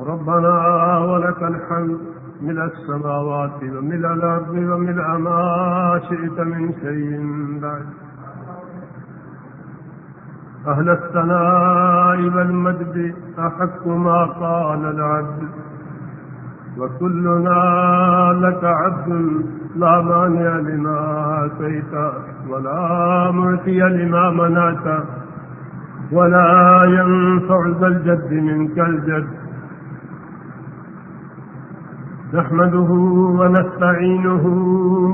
ربنا ولك الحمد من السماوات ومن الأرض ومن ما شئت من شيء بعد. أهل الثناء والمجد أحق ما قال العبد. وكلنا لك عبد لا مانع لما أتيت ولا معطي لما منعت. ولا ينفع ذا الجد منك الجد. نحمده ونستعينه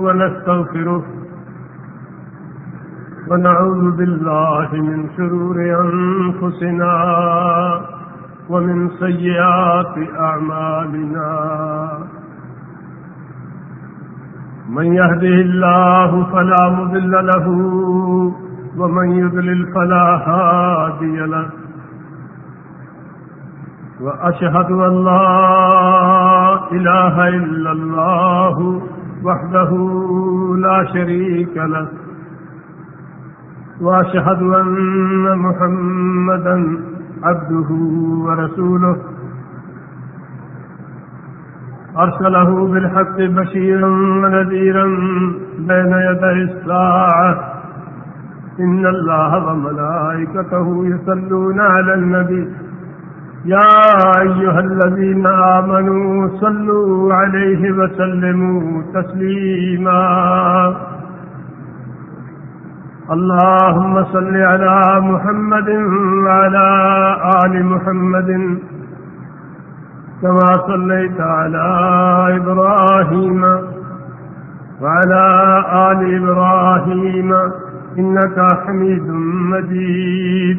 ونستغفره ونعوذ بالله من شرور أنفسنا ومن سيئات أعمالنا. من يهده الله فلا مضل له ومن يضلل فلا هادي له. وأشهد أن لا إله إلا الله وحده لا شريك له وأشهد أن محمدا عبده ورسوله أرسله بالحق بشيرا ونذيرا بين يدي الساعة إن الله وملائكته يصلون على النبي يا أيها الذين آمنوا صلوا عليه وسلموا تسليما. اللهم صل على محمد وعلى آل محمد كما صليت على إبراهيم وعلى آل إبراهيم إنك حميد مجيد.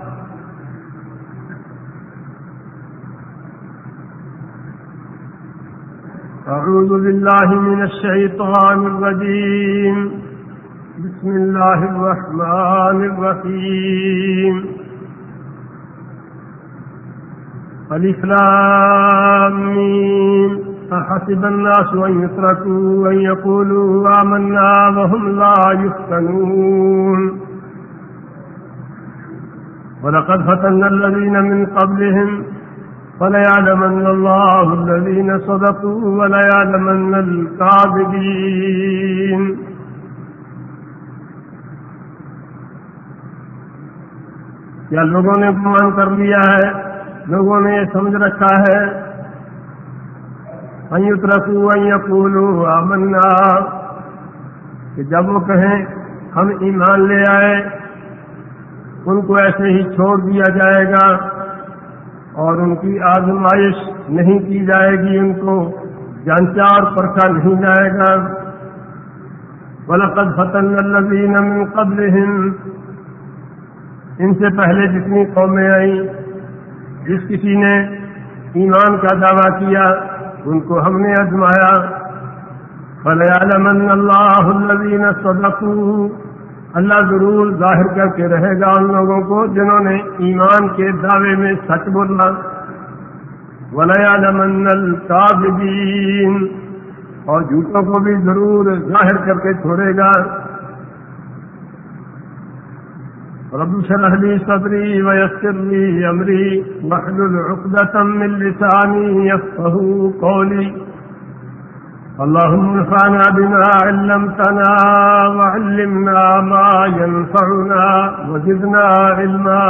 أعوذ بالله من الشيطان الرجيم. بسم الله الرحمن الرحيم. الإسلام أحسب الناس أن يتركوا أن يقولوا آمنا وهم لا يفتنون. ولقد فتنا الذين من قبلهم فليعلمن الله الذين صدقوا وليعلمن الكاذبين کیا لوگوں نے گمان کر لیا ہے، لوگوں نے یہ سمجھ رکھا ہے ایت رکھو پولو آمنا کہ جب وہ کہیں ہم ایمان لے آئے، ان کو ایسے ہی چھوڑ دیا جائے گا۔ اور ان کی آزمائش نہیں کی جائے گی ان کو۔ جانچا اور پرکھا نہیں جائے گا۔ ولقد فتن الذين من قبلهم۔ ان سے پہلے جتنی قومیں آئیں، جس کسی نے ایمان کا دعویٰ کیا، ان کو ہم نے آزمایا۔ فلیعلمن اللہ الذین صدقوا۔ اللہ ضرور ظاہر کر کے رہے گا ان لوگوں کو جنہوں نے ایمان کے دعوے میں سچ بولا۔ ولیا لمن القابین اور جھوٹوں کو بھی ضرور ظاہر کر کے چھوڑے گا۔ رب شرح لي صدري ويسر لي أمري واحلل عقدة من لساني يفقه قولي۔ اللهم انفعنا بما علمتنا وعلمنا ما ينفعنا وزدنا علما.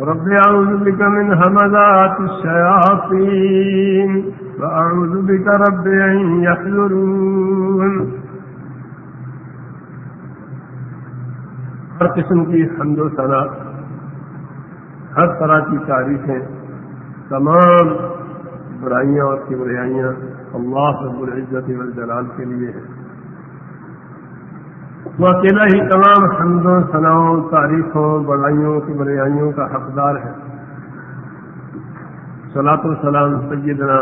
رب أعوذ بك من همذات الشياطين وأعوذ بك رب أن يحذرون ہر قسم کی حمد و ثنا، ہر طرح کی تعریفیں، تمام برائیاں اور کی کبریائیاں اللہ رب العزت والجلال کے لیے ہیں وہ اکیلا ہی تمام حمد و ثناؤں، تعریفوں بڑائیوں کی بریائیوں کا حقدار ہے۔ صلاۃ السلام سیدنا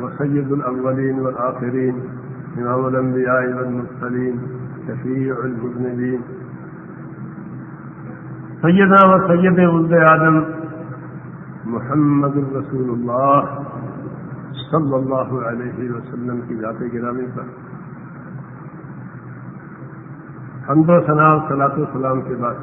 و سید الاولین والآخرین، امام الانبیاء والمرسلین، شفیع المذنبین۔ سیدنا و سید ولد آدم محمد الرسول اللہ۔ صلی اللہ علیہ وسلم کی ذات گرامی پر۔ حمد و ثنا صلاۃ السلام کے بعد۔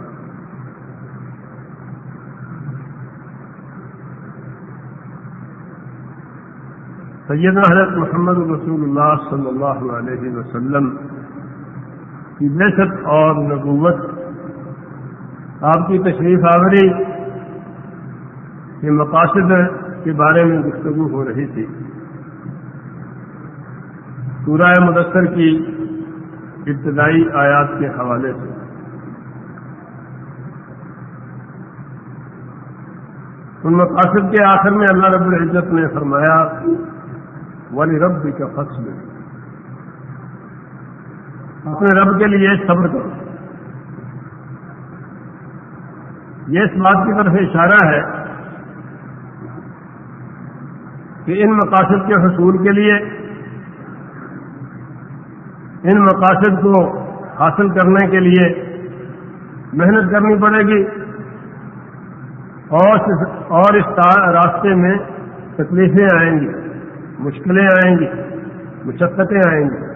سیدنا حضرت محمد رسول اللہ صلی اللہ علیہ وسلم کی بحثت اور نبوت۔ آپ کی تشریف آوری۔ کے مقاصد کے بارے میں گفتگو ہو رہی تھی۔ سورہ مدثر کی ابتدائی آیات کے حوالے سے۔ ان مقاصد کے آخر میں اللہ رب العزت نے فرمایا ولی رب کا فصل اپنے رب کے لیے صبر کرو۔ یہ اس بات کی طرف اشارہ ہے کہ ان مقاصد کے حصول کے لیے ان مقاصد کو حاصل کرنے کے لیے محنت کرنی پڑے گی اور اس راستے میں تکلیفیں آئیں گی، مشکلیں آئیں گی، مشقتیں آئیں گی۔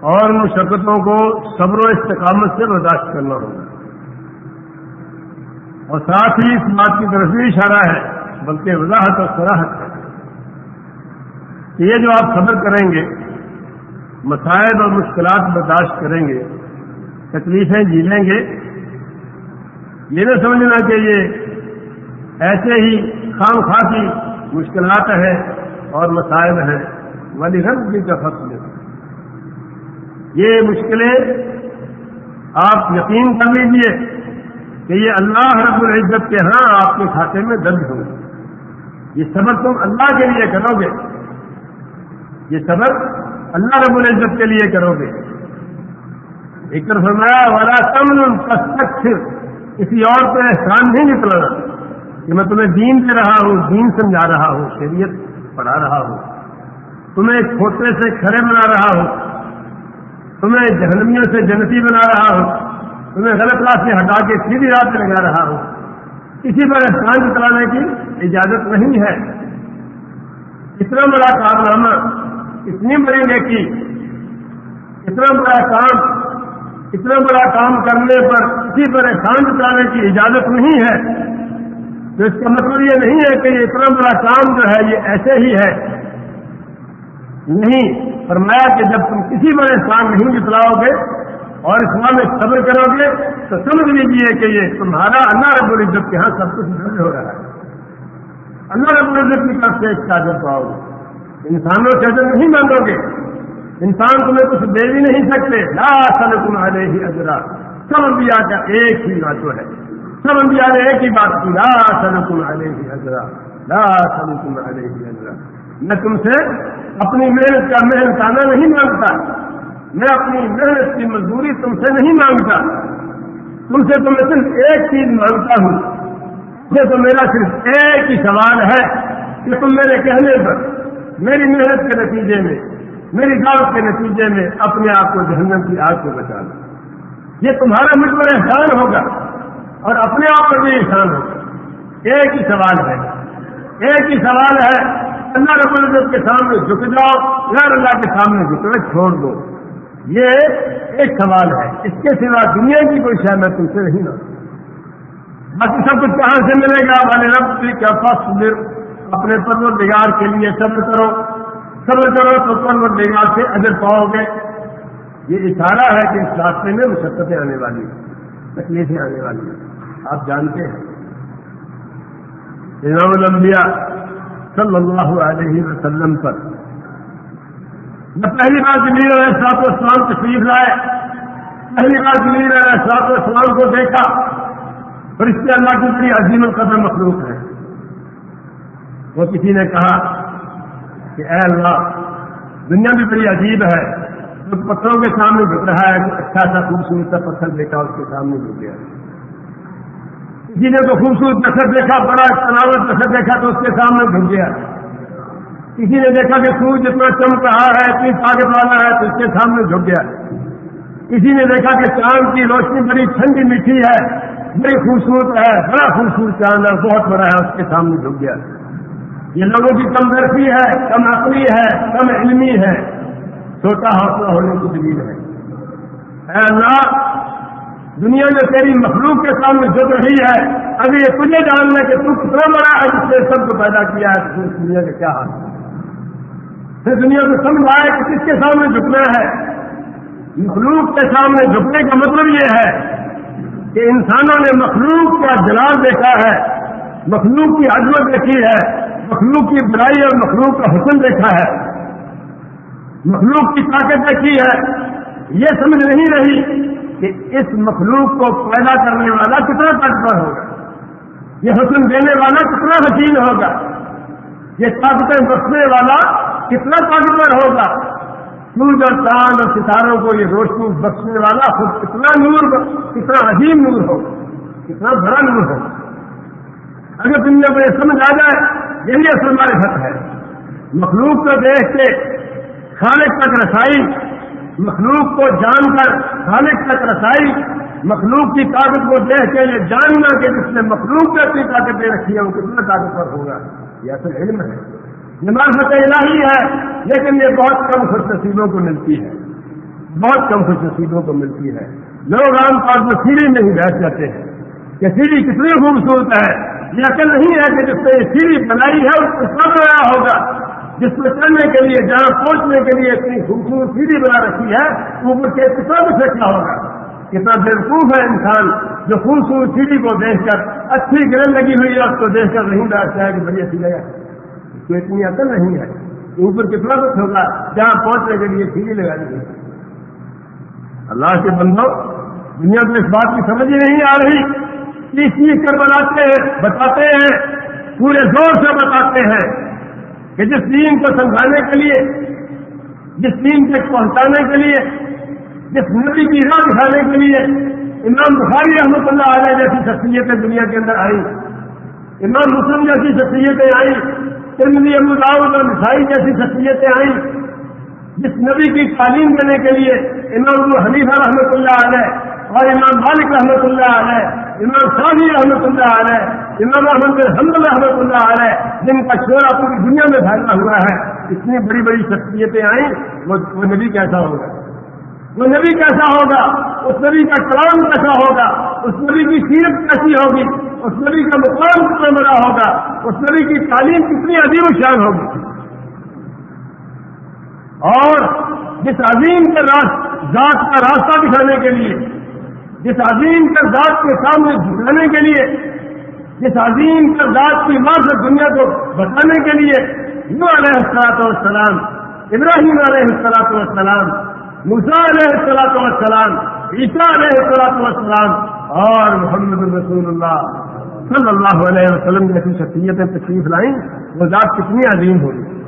اور مشقتوں کو صبر و استقامت سے برداشت کرنا ہوگا۔ اور ساتھ ہی اس بات کی طرف بھی اشارہ ہے بلکہ وضاحت اور سراہت ہے۔ یہ جو آپ صبر کریں گے، مسائل اور مشکلات برداشت کریں گے، تکلیفیں جیلیں گے، یہ نہ سمجھنا کہ یہ ایسے ہی خام خاصی مشکلات ہیں اور مسائل ہیں۔ والی رنگ بھی کا فصل یہ مشکلیں آپ یقین کر لیجیے کہ یہ اللہ رب العزت کے ہاں آپ کے کھاتے میں درج ہوں۔ یہ صبر تم اللہ کے لیے کرو گے۔ یہ صبر اللہ رب العزت کے لیے کرو گے۔ ایک طرف فرمایا والا تمن تک کسی اور پہ احسان نہیں نکلانا کہ میں تمہیں دین دے رہا ہوں، دین سمجھا رہا ہوں، شریعت پڑھا رہا ہوں۔ تمہیں کھوتے سے کھڑے بنا رہا ہوں۔ تمہیں جہنمیوں سے جنتی بنا رہا ہوں۔ تمہیں غلط راہ سے ہٹا کے سیدھی راہ پہ لگا رہا ہوں۔ کسی پر احسان چلانے کی اجازت نہیں ہے۔ اتنا بڑا کارنامہ اتنی بڑی نیکی، اتنا بڑا کام، اتنا بڑا کام کرنے پر کسی پر احسان چلانے کی اجازت نہیں ہے۔ تو اس کا مطلب یہ نہیں ہے کہ یہ اتنا بڑا کام جو ہے یہ ایسے ہی ہے۔ نہیں، فرمایا کہ جب تم کسی پر احسان نہیں جتلاؤ گے اور اس میں صبر کرو گے تو سمجھ لیجیے کہ یہ تمہارا اللہ رب العزت کے ہاں سب کچھ ہو رہا ہے۔ اللہ رب العزت کی طرف سے ایک چادر پاؤ گے انسانوں سے اجر نہیں مانگو گے۔ انسان تمہیں کچھ دے بھی نہیں سکتے۔ لا سل تمہارے ہی اجرا۔ سب انبیاء کا ایک ہی بات ہے۔ سب انبیاء نے ایک ہی بات کی۔ لا سل تمہارے ہی اجرا۔ لا سل تمہارے ہی اجرا۔ میں تم سے اپنی محنت کا محنت نہیں مانگتا۔ میں اپنی محنت کی مزدوری تم سے نہیں مانگتا۔ تم سے تو میں صرف ایک چیز مانگتا ہوں۔ یہ تو میرا صرف ایک ہی سوال ہے کہ تم میرے کہنے پر میری محنت کے نتیجے میں، میری دعوت کے نتیجے میں اپنے آپ کو جہنم کی آگ سے بچا لو۔ یہ تمہارا مجھ پر احسان ہوگا اور اپنے آپ پر بھی احسان ہوگا۔ ایک ہی سوال ہے۔ ایک ہی سوال ہے۔ اللہ رب العزت کے سامنے جھک جاؤ، یا اللہ کے سامنے جھکے چھوڑ دو۔ یہ ایک سوال ہے۔ اس کے سوا دنیا کی کوئی شہ میں تم سے نہیں نہ باقی سب کچھ کہاں سے ملے گا۔ والے رب کیا فصل اپنے پرور کے لیے صبر کرو۔ صبر کرو تو پرور سے اجر پاؤ گے۔ یہ اشارہ ہے کہ اس راستے میں مشقتیں آنے والی تکلیفیں آنے والی ہیں۔ آپ جانتے ہیں۔ امام الانبیاء صلی اللہ علیہ وسلم پر میں پہلی بار زمین علیہ السلاط اسلام تشریف لائے۔ پہلی بار زمین علیہ السلاط اسلام کو دیکھا۔ اور اس اللہ کی بڑی عظیم القدر مخلوق ہے۔ وہ کسی نے کہا کہ اے اللہ، دنیا بھی بڑی عجیب ہے۔ تو پتھروں کے سامنے جھک رہا ہے اچھا سا خوبصورت سا پتھر دیکھا اس کے سامنے جھک گیا۔ کسی نے تو خوبصورت پتھر دیکھا، بڑا تناور پتھر دیکھا تو اس کے سامنے جھک گیا۔ کسی نے دیکھا کہ سورج اتنا چمک رہا ہے، اتنی طاقت والا ہے تو اس کے سامنے جھک گیا۔ کسی نے دیکھا کہ چاند کی روشنی بڑی ٹھنڈی میٹھی ہے۔ بڑی خوبصورت ہے، بڑا خوبصورت چاند ہے بہت بڑا ہے، اس کے سامنے جھک گیا۔ یہ لوگوں کی کم درسی ہے، کم عقلی ہے، کم علمی ہے۔ چھوٹا حوصلہ ہونے کی دلیل ہے۔ اے اللہ، دنیا میں تیری مخلوق کے سامنے جھک رہی ہے۔ اگر یہ تجھے جاننا کہ تو کتنا بڑا ہے، جس نے سب کو پیدا کیا ہے، تو دنیا کا کیا حال ہے پھر دنیا کو سمجھ آئے کہ کس کے سامنے جھکنا ہے۔ مخلوق کے سامنے جھکنے کا مطلب یہ ہے کہ انسانوں نے مخلوق کا جلال دیکھا ہے، مخلوق کی عظمت دیکھی ہے، مخلوق کی برائی اور مخلوق کا حسن دیکھا ہے۔ مخلوق کی طاقت دیکھی ہے۔ یہ سمجھ نہیں رہی کہ اس مخلوق کو پیدا کرنے والا کتنا طاقتور ہوگا۔ یہ حسن دینے والا کتنا حسین ہوگا۔ یہ طاقتیں بخشنے والا کتنا طاقتور ہوگا۔ سورج اور چاند اور ستاروں کو یہ روشنی بخشنے والا خود کتنا نور کتنا عظیم نور ہوگا کتنا بڑا نور ہوگا اگر دنیا کو یہ سمجھ آ جائے، یہی اصل معرفت ہے۔ مخلوق کو دیکھ کے خالق تک رسائی، مخلوق کو جان کر خالق تک رسائی، مخلوق کی طاقت کو دیکھ کے یہ جاننا کہ جس نے مخلوق کی اپنی طاقت دے رکھی ہے وہ کتنا طاقتور ہوگا۔ یہ اصل علم ہے۔ یہ معرفت الہی ہے، لیکن یہ بہت کم خوش نصیبوں کو ملتی ہے۔ بہت کم خوش نصیبوں کو ملتی ہے۔ لوگ عام طور پر سیڑھی میں ہی بیٹھ جاتے ہیں کہ سیڑھی کتنی خوبصورت ہے۔ یہ عقل نہیں ہے کہ جس نے یہ سیڑھی بنائی ہے، اس کو سب رہا ہوگا۔ جس میں چلنے کے لیے، جہاں پہنچنے کے لیے اتنی خوبصورت سیڑھی بنا رکھی ہے اوپر کے کتنا بھی پھینکنا ہوگا۔ کتنا بیوقوف ہے انسان جو خوبصورت سیڑھی کو دیکھ کر اچھی گرل لگی ہوئی ہے، اس کو دیکھ کر نہیں بیٹھتا ہے کہ بڑی اچھی جگہ کو اتنی عقل نہیں ہے۔ اوپر کتنا کچھ ہوگا جہاں پہنچنے کے لیے سیڑھی لگا دی اللہ کے بندو دنیا کو اس بات کی سمجھ ہی نہیں آ رہی۔ چیز چیز کر بناتے ہیں بتاتے ہیں، پورے زور سے بتاتے ہیں کہ جس دین کو سمجھانے کے لیے، جس دین تک پہنچانے کے لیے، جس نبی کی راہ دکھانے کے لیے امام بخاری رحمۃ اللہ علیہ جیسی شخصیتیں دنیا کے اندر آئی امام مسلم جیسی شخصیتیں آئیں۔ ترمنی ابو داؤد اور مسائی جیسی شخصیتیں آئیں، جس نبی کی تعلیم دینے کے لیے امام ابو حنیفہ رحمۃ اللہ علیہ اور امام مالک رحمۃ اللہ علیہ، امام شاہی رحمۃ اللہ علیہ، امام احمد الحمد رحمۃ اللہ علیہ جن کا شعرا پوری دنیا میں پھیلا ہوا ہے۔ اتنی بڑی بڑی شخصیتیں آئیں، وہ نبی کیسا ہوگا؟ وہ نبی کیسا ہوگا؟ اس نبی کا کلام کیسا ہوگا؟ اس نبی کی سیرت کیسی ہوگی؟ اس نبی کا مقام کتنا بڑا ہوگا، اس نبی کی تعلیم کتنی عظیم شان ہوگی۔ اور جس عظیم کے ذات کا راستہ دکھانے کے لیے، جس عظیم کا ذات کے سامنے جھکانے کے لیے، جس عظیم کر ذات کی ماں سے دنیا کو بتانے کے لیے یو علیہ السلاط والسلام، ابراہیم علیہ السلاط والسلام مسا علیہ السلاط والسلام، عیسیٰ علیہ السلاط والسلام اور محمد رسول اللہ۔ صلی اللہ علیہ وسلم جیسی شخصیتیں تشریف لائیں، وہ ذات کتنی عظیم ہوگی؟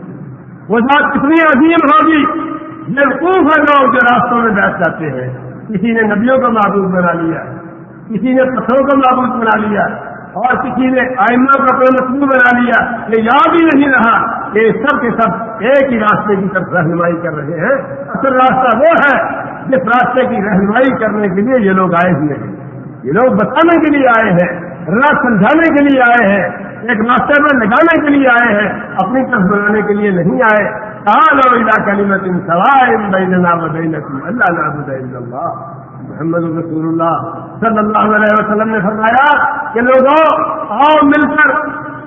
وہ ذات کتنی عظیم ہوگی؟ یہ ہے لوگ جو راستوں میں بیٹھ جاتے ہیں۔ کسی نے نبیوں کو معبود بنا لیا، کسی نے پتھروں کو معبود بنا لیا، اور کسی نے آئمہ کا اپنا مصنوع بنا لیا۔ یہ یاد ہی نہیں رہا کہ سب کے سب ایک ہی راستے کی طرف رہنمائی کر رہے ہیں۔ اصل راستہ وہ ہے جس راستے کی رہنمائی کرنے کے لیے یہ لوگ آئے ہوئے ہیں۔ یہ لوگ بتانے کے لیے آئے ہیں۔ راہ سمجھانے کے لیے آئے ہیں، ایک راستے میں لگانے کے لیے آئے ہیں، اپنی طرف بنانے کے لیے نہیں آئے۔ تعالوا الى كلمة سواء بيننا وبينكم الا نعبد الا الله محمد رسول اللہ صلی اللہ علیہ وسلم نے فرمایا کہ لوگوں، آؤ مل کر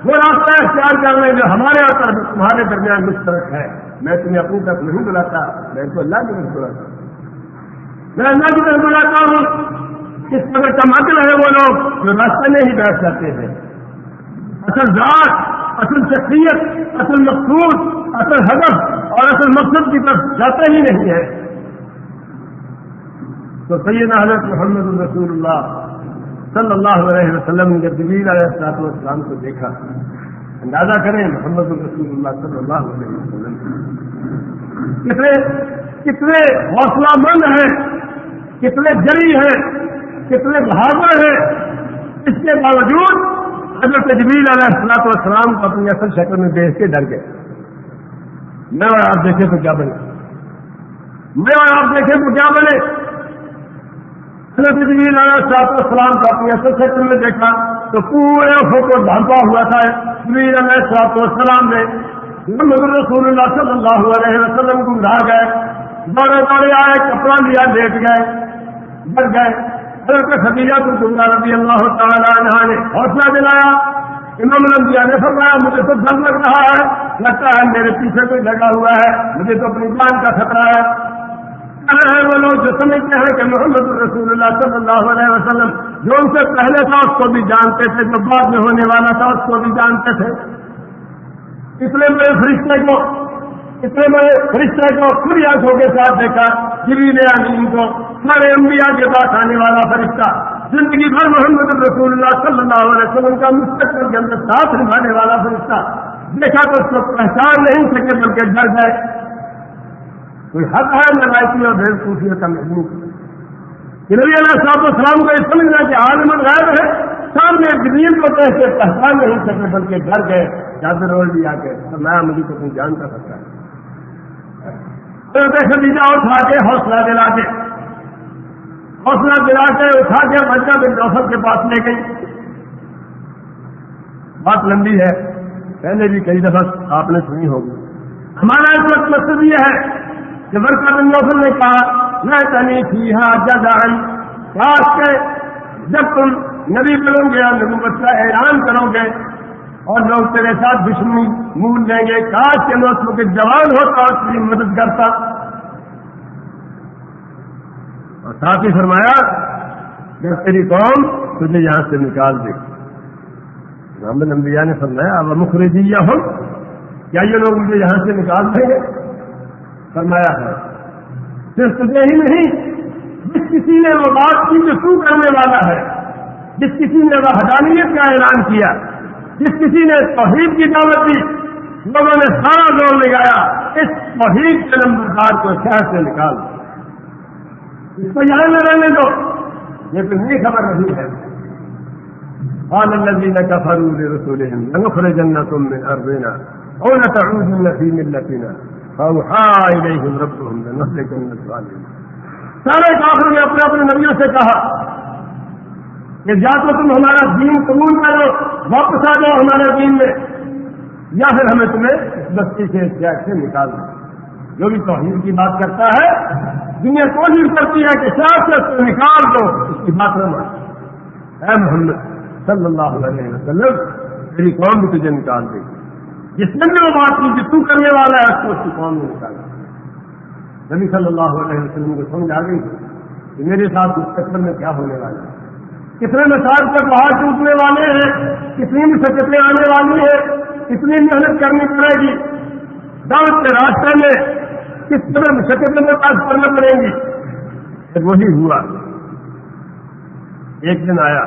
وہ راستہ اختیار کر لیں جو ہمارے اور تمہارے درمیان مشترک ہے۔ میں تمہیں اپنی طرف نہیں بلاتا، میں ان کو اللہ کی طرف بلاتا میں اللہ کی طرف بلاتا ہوں۔ اس طرح ٹماٹر ہے وہ لوگ جو راستہ میں ہی بیٹھ جاتے ہیں اصل ذات، اصل شخصیت، اصل مقصود، اصل ہدف اور اصل مقصد کی طرف جاتا ہی نہیں ہے۔ تو سیدنا حضرت محمد الرسول اللہ صلی اللہ علیہ وسلم نے جب جبیل علیہ السلاط والسلام کو دیکھا۔ اندازہ کریں محمد الرسول اللہ صلی اللہ علیہ وسلم۔ کتنے کتنے حوصلہ مند ہیں، کتنے جری ہیں۔ کتنے بہادر ہیں۔ اس کے باوجود حضرت جبیل علیہ السلاط والسلام کو اپنی اصل شکل میں دیکھ کے ڈر گئے۔ میں اور آپ دیکھیں تو کیا بنے؟ میں اور آپ دیکھیں تو کیا بنے؟ حضرت جبیل علیہ السلاط والسلام کو اپنی اصل شکل میں دیکھا تو پورے کو ڈھانپا ہوا تھا۔ جبیل علیہ السلاط والسلام نے محمد رسول اللہ صلی اللہ علیہ وسلم گمراہ گئے۔ بڑے بڑے آئے، کپڑا لیا، لیٹ گئے، بڑھ گئے۔ حضرت خدیجہ تو گمرا رضی اللہ تعالیٰ عنہ نے حوصلہ دلایا۔ امام الانبیاء نے فرمایا، مجھے تو ڈر لگ رہا ہے، لگتا ہے میرے پیچھے کوئی لگا ہوا ہے، مجھے تو اپنی جان کا خطرہ ہے۔ ہے وہ لوگ جو سمجھتے ہیں کہ محمد رسول اللہ صلی اللہ علیہ وسلم جو ان سے پہلے تھا، اس کو بھی جانتے تھے، جو بعد میں ہونے والا تھا، اس کو بھی جانتے تھے۔ اتنے بڑے فرشتے کو اتنے بڑے فرشتے کو کھلی آنکھوں کے ساتھ دیکھا جبیل علیم کو، سارے انبیاء کے پاس آنے والا فرشتہ، زندگی بھر محمد رسول اللہ صلی اللہ علیہ وسلم کا مستقبل کے اندر ساتھ نبھانے والا فرشتہ۔ دیکھا تو اس کو پہچان نہیں سکے بلکہ ڈر گئے۔ کوئی حق ہے نلائکی اور بھیڑ خوشی کا محبوب؟ نبی علیہ صاحب السلام کو یہ سمجھنا کہ عالم غائب ہے، سامنے دلیل کو کہہ پہچان نہیں سکے بلکہ گھر گئے جاتے روڈ بھی آ کے میں مجھے تو کوئی جان کر سکتا ہے خدیجہ اٹھا کے حوصلہ دلا کے۔ حوصلہ دلا کے اٹھا کے بچہ بن جوسف کے پاس لے گئی۔ بات لمبی ہے، پہلے بھی کئی دفعہ آپ نے سنی ہوگی۔ ہمارا اس وقت مقصد یہ ہے کہ برقع بن جوسف نے کہا، میں تنی تھی ہاں جدان خاص کے جب تم نبی بنو گے نبوت کا اعلان کرو گے اور لوگ تیرے ساتھ دشمنی مول لیں گے۔ کاش کے لوگ کے جوان ہوتا اور تیری مدد کرتا۔ اور ساتھ ہی فرمایا، جب تیری قوم تجھے یہاں سے نکال دے۔ محمد انبیاء نے فرمایا، اب مخرجی یا ہو کیا یہ لوگ مجھے یہاں سے نکال دیں گے؟ فرمایا ہے، صرف تجھے ہی نہیں، جس کسی نے وہ بات کی جو تو کرنے والا ہے، جس کسی نے وہ حدانیت کا اعلان کیا۔ جس کسی نے توحید کی دعوت دی، لوگوں نے سارا زور لگایا، اس توحید کے نمبردار کو شہر سے نکال اس کو یہاں میں رہنے دو۔ یہ تو نہیں خبر نہیں ہے۔ قال الذين كفروا لرسلهم لنخرجنكم من ارضنا او لتعودن في ملتنا فاوحى اليهم ربهم لنهلكن الظالمين۔ سارے کافروں نے اپنے اپنے نبیوں سے کہا کہ یا تو تم ہمارا دین قبول کرو، واپس آ جاؤ ہمارے دین میں۔ یا پھر ہمیں تمہیں اس بستی سے اس شہر سے نکال دیں جو بھی توحید کی بات کرتا ہے، دنیا کوشش کرتی ہے کہ شہر سے اس کو نکال دو، اس کی بات نہ اے محمد صلی اللہ علیہ وسلم میری قوم بھی تجھے نکال دے گی۔ جس نے بھی وہ بات کی تو کرنے والا ہے، اس کو اس کی قوم میں نکالا نبی صلی اللہ علیہ وسلم کو سمجھ آ گئی کہ میرے ساتھ مستقبل میں کیا ہونے والا ہے؟ کتنے مسائل پر باہر ٹوٹنے والے ہیں، کتنی مشقتیں آنے والی ہیں، کتنی محنت کرنی پڑے گی۔ دعوت کے راستے میں کس طرح مشقتیں میں پاس کرنا پڑیں گی؟ پھر وہی ہوا۔ ایک دن آیا،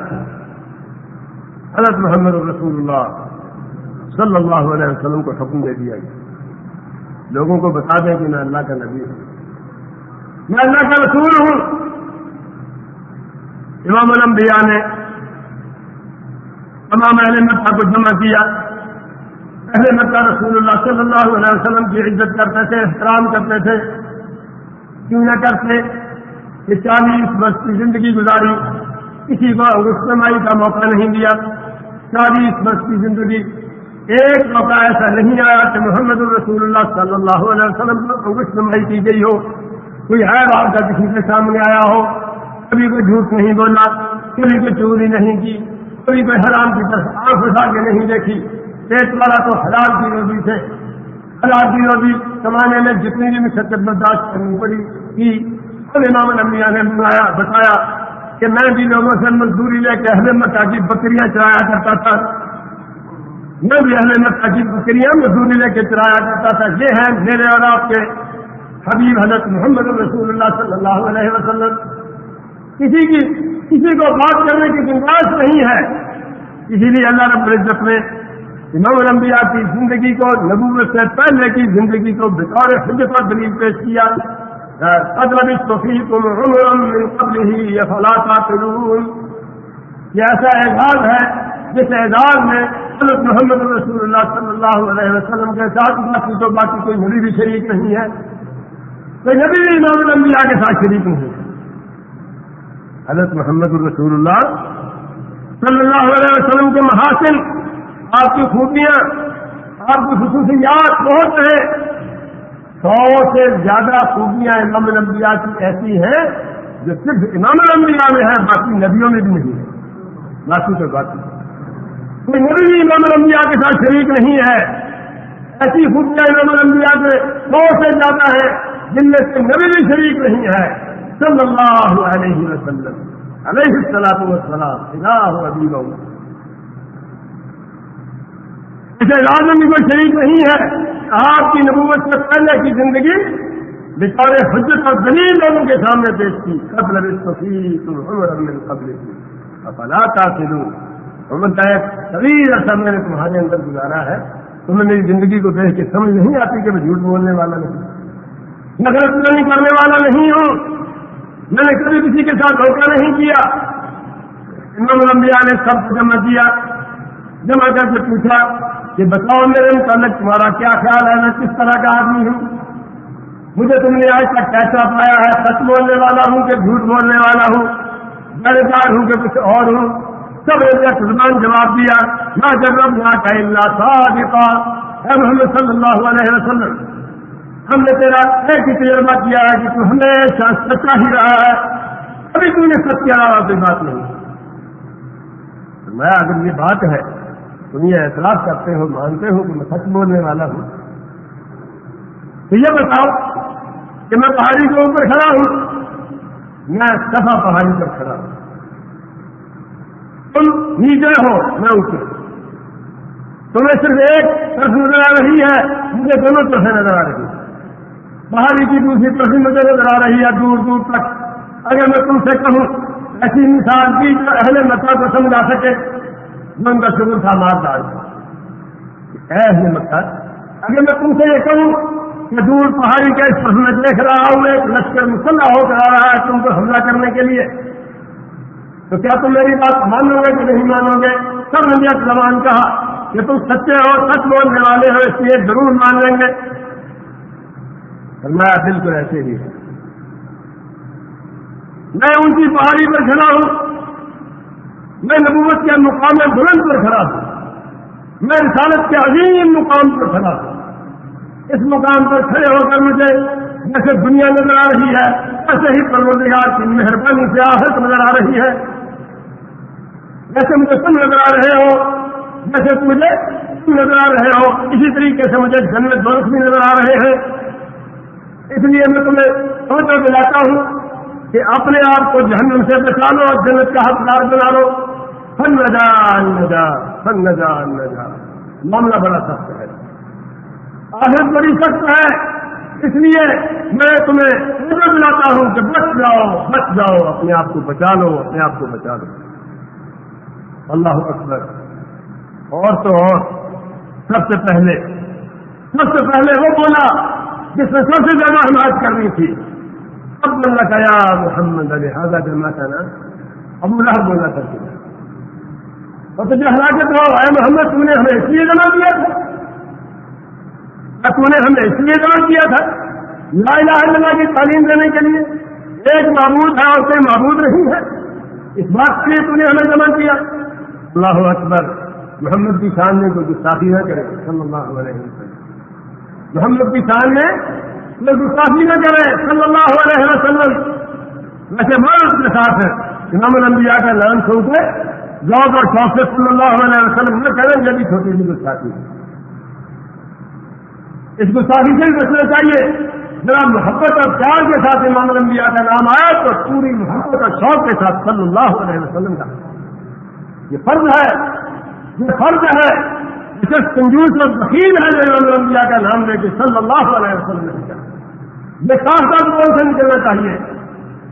حضرت محمد رسول اللہ صلی اللہ علیہ وسلم کو حکم دے دیا گیا۔ لوگوں کو بتا دیں کہ میں اللہ کا نبی ہوں۔ میں اللہ کا رسول ہوں۔ امام الانبیاء نے تمام اہل مکہ کو جمع کیا اہل مکہ رسول اللہ صلی اللہ علیہ وسلم کی عزت کرتے تھے احترام کرتے تھے کیوں نہ کرتے کہ چالیس برس کی زندگی گزاری کسی کو رسمائی کا موقع نہیں دیا چالیس برس کی زندگی ایک موقع ایسا نہیں آیا کہ محمد الرسول اللہ صلی اللہ علیہ وسلم کو نمائی کی گئی ہو کوئی ہے بات کا کسی کے سامنے آیا ہو کبھی کوئی جھوٹ نہیں بولا کبھی کوئی چوری نہیں کی، کبھی کوئی حرام کی طرف آنکھ اٹھا کے نہیں دیکھی۔ پیٹ والا تو حلال کی روزی سے حلال کی روزی کمانے میں جتنی بھی مشقت برداشت کرنی پڑی کی امام الانبیاء نے بنایا بتایا کہ میں بھی لوگوں سے مزدوری لے کے اہل مکہ کی بکریاں چرایا کرتا تھا۔ میں بھی اہل مکہ کی بکریاں مزدوری لے کے چرایا کرتا تھا۔ یہ ہے میرے اور آپ کے حبیب حضرت محمد رسول اللہ صلی اللہ علیہ وسلم۔ کسی کی کسی کو بات کرنے کی گنجائش نہیں ہے۔ اسی لیے اللہ رب العزت نے امام الانبیاء کی زندگی کو، نبوت سے پہلے کی زندگی کو بطور حجت اور دلیل پیش کیا۔ قدر کو قبل ہی یہ فلاطا یہ ایسا اعزاز ہے جس اعزاز میں حضرت محمد رسول اللہ صلی اللہ علیہ وسلم کے ساتھ باقی تو باقی کوئی نبی بھی شریک نہیں ہے۔ کوئی نبی بھی امام الانبیاء کے ساتھ شریک نہیں حضرت محمد الرسول اللہ صلی اللہ علیہ وسلم کے محاسن، آپ کی خوبیاں، آپ کی خصوصیات بہت ہیں۔ سو سے زیادہ خوبیاں امام الانبیاء کی ایسی ہیں جو صرف امام الانبیاء میں ہیں، باقی نبیوں میں بھی نہیں ہے باقی تو باقی۔ کوئی نبی بھی امام الانبیاء کے ساتھ شریک نہیں ہے۔ ایسی خوبیاں امام الانبیاء کے سو سے زیادہ ہیں جن میں سے نبی بھی شریک نہیں ہے۔ صلی اللہ علیہ وسلم. علیہ السلام وسلام الہ ابیب اسے لازم کوئی شریک نہیں ہے. آپ کی نبوت سے پہلے کی زندگی بچارے حجت اور دلیل لوگوں کے سامنے پیش کی. قبل من قبل کی افلا تاثر محمد صاحب طویل عرصہ میں نے تمہارے اندر گزارا ہے. تمہیں میری زندگی کو دیکھ کے سمجھ نہیں آتی کہ میں جھوٹ بولنے والا نہیں نظر نہیں کرنے والا نہیں ہوں. میں نے کبھی کسی کے ساتھ دھوکہ نہیں کیا۔ امام الانبیاء نے سب کو جمع کیا۔ جمع کر کے پوچھا کہ بتاؤ میرے متعلق تمہارا کیا خیال ہے؟ میں کس طرح کا آدمی ہوں؟ مجھے تم نے آج تک کیسا پایا ہے، سچ بولنے والا ہوں کہ جھوٹ بولنے والا ہوں؟ بڑے دار ہوں کہ کچھ اور ہوں؟ سب نے زبان جواب دیا۔ نہ جب نہ کہ اللہ صادقہ محمد صلی اللہ علیہ وسلم ہم نے تیرا ایک ہی تجربہ کیا ہے کہ تو ہمیشہ سچا ہی رہا ہے۔ ابھی تم نے سچ کیا رہا کوئی بات نہیں۔ میں اگر یہ بات ہے، تم یہ اعتراف کرتے ہو، مانتے ہو کہ میں سچ بولنے والا ہوں، تو یہ بتاؤ کہ میں پہاڑی کے اوپر کھڑا ہوں۔ میں سفا پہاڑی پر کھڑا ہوں۔ تم نیچے ہو، میں اوپر۔ تمہیں صرف ایک طرف نظر آ رہی ہے، مجھے دونوں طرفیں نظر آ رہی ہے پہاڑی کی دوسری طرف مجھے نظر آ رہی ہے، دور دور تک۔ اگر میں تم سے کہوں ایسی مثال کی جو اہل مکہ کو سمجھا سکے، میں ان کا شکر تھا مار ڈال اہل مکہ، اگر میں تم سے یہ کہوں کہ دور پہاڑی کا اس پر میں دیکھ رہا ہوں، ایک لشکر مسلح ہو کر آ رہا ہے تم کو حملہ کرنے کے لیے، تو کیا تم میری بات مانو گے کہ نہیں مانو گے؟ سب نے زبان کہا کہ تم سچے ہو سچ بولنے والے ہو، اس لیے ضرور مان لیں گے۔ فرمایا بالکل ایسے ہی ہے۔ میں ان کی پہاڑی پر کھڑا ہوں۔ میں نبوت کے مقام بلند پر کھڑا ہوں۔ میں رسالت کے عظیم مقام پر کھڑا ہوں۔ اس مقام پر کھڑے ہو کر مجھے جیسے دنیا نظر آ رہی ہے، ایسے ہی پروردگار کی مہربانی سے آہت نظر آ رہی ہے۔ جیسے مجھے تم نظر آ رہے ہو، جیسے مجھے تم نظر آ رہے ہو، اسی طریقے سے مجھے جنت دوست بھی نظر آ رہے ہیں۔ اس لیے میں تمہیں سوچ دلاتا ہوں کہ اپنے آپ کو جہنم سے بچا لو اور جنت کا حقدار بنا لو۔ فن نجان نجا فن نجان نجا معاملہ بڑا سخت ہے۔ آخر بڑی سخت ہے۔ اس لیے میں تمہیں سوچ دلاتا ہوں کہ بچ جاؤ بچ جاؤ، اپنے آپ کو بچا لو، اپنے آپ کو بچا لو۔ اللہ اکبر۔ اور تو اور، سب سے پہلے، سب سے پہلے وہ بولا جس میں سب سے زیادہ حمایت کرنی تھی۔ اب اللہ کا یا محمد علی حاضر جمع کرنا اب ملاح بولنا کرتی اور تو ہلاکت ہو اے محمد، تم نے ہمیں اس لیے جمع کیا تھا۔ تم نے ہمیں اس لیے جمع کیا تھا۔ لا الہ الا اللہ کی تعلیم دینے کے لیے۔ ایک معبود ہے اور کوئی معبود نہیں ہے۔ اس بات کے لیے تم نے ہمیں جمع کیا۔ اللہ اکبر۔ محمد کی شان میں کوئی گستاخی نہ کرے۔ صلی اللہ علیہ وسلم۔ محمد کی شان میں کوئی گستاخی نہ کرے صلی اللہ علیہ وسلم۔ ویسے مرد کے ساتھ ہے امام الانبیاء کا نام سن کے ذوق اور شوق سے صلی اللہ علیہ وسلم نہ کریں یہ بھی چھوٹی سی گستاخی۔ اس گستاخی سے بچنا چاہیے۔ ذرا محبت اور پیار کے ساتھ امام الانبیاء کا نام آیا تو پوری محبت اور شوق کے ساتھ صلی اللہ علیہ وسلم کا۔ یہ فرض ہے۔ یہ فرض ہے۔ جسے کنجوس اور بخیر ہے جو الانبیاء کا نام لے کے صلی اللہ علیہ وسلم نے یہ خاص طور سے نکلنا چاہیے؟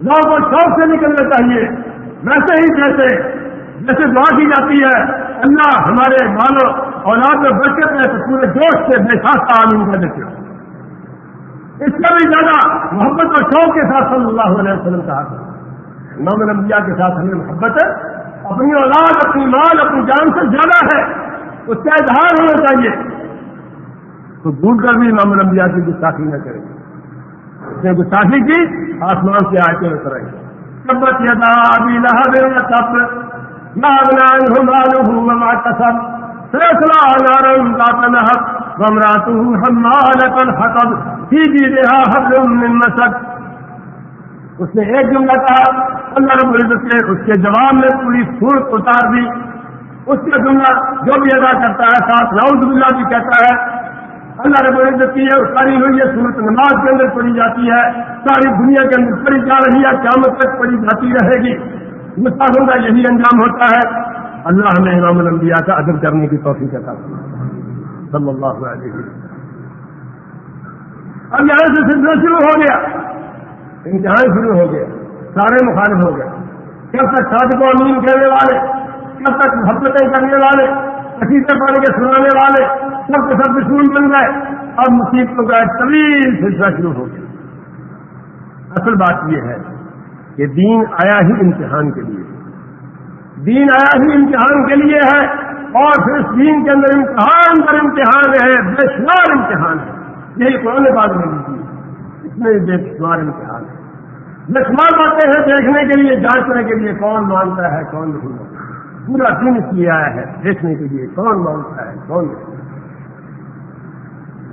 ذوق اور شوق سے نکلنا چاہیے۔ ویسے ہی جیسے جیسے دعا کی جاتی ہے، اللہ ہمارے مالو اولاد میں برکت ہے تو پورے جوش سے بے خاص آمین کر دیتے ہو۔ اس سے بھی زیادہ محبت اور شوق کے ساتھ صلی اللہ علیہ وسلم کہا تھا۔ امام الانبیاء کے ساتھ ہمیں محبت ہے۔ اپنی اولاد، اپنی مال، اپنی جان سے زیادہ ہے۔ اس کا اظہار ہونا چاہیے۔ تو بھول کر بھی امام الانبیاء کی گستاخی نہ کریں۔ اس نے گستاخی کی، آسمان سے آئے اتر آئی سبت یدا ابھی لہب تب نہ فیصلہ نارم ذات لہب ومراته حمالة الحطب في جيدها حبل من مسد۔ اس نے ایک جملہ کہا، اللہ رب العزت نے اس کے جواب میں پوری صورت اتار دی۔ اس کا جملہ جو بھی ادا کرتا ہے، ساتھ راؤز باللہ بھی کہتا ہے، اللہ رب العزت کی ہے ساری ہوئی ہے صورت نماز کے اندر پڑھی جاتی ہے، ساری دنیا کے اندر پڑھی جا رہی ہے، قیامت تک پڑھی جاتی رہے گی۔ مسافروں کا یہی انجام ہوتا ہے۔ اللہ ہمیں امام الانبیاء کا ادب کرنے کی توفیق کرتا صلی اللہ علیہ وسلم۔ اب یہاں سے سلسلہ شروع ہو گیا۔ امتحان شروع ہو گیا۔ سارے مخالف ہو گئے۔ کب تک ساتھ کو امین کہنے والے؟ کب تک محبتیں کرنے والے عقیدے پڑھ کے سنانے والے، سب کے سب دشمن بن گئے اب مصیبتوں کا طویل سلسلہ شروع ہو گیا۔ اصل بات یہ ہے کہ دین آیا ہی امتحان کے لیے۔ دین آیا ہی امتحان کے لیے ہے اور پھر اس دین کے اندر امتحان پر امتحان ہے، بے شمار امتحان ہے۔ یہی قرآن بات میں لیجیے اس میں بے شمار امتحان ہے۔ بے شمار باتیں ہیں دیکھنے کے لیے، جانچنے کے لیے کون مانتا ہے، کون نہیں مانتا۔ پورا دن اس لیے آیا ہے، دیکھنے کے لیے کون مانتا ہے، کون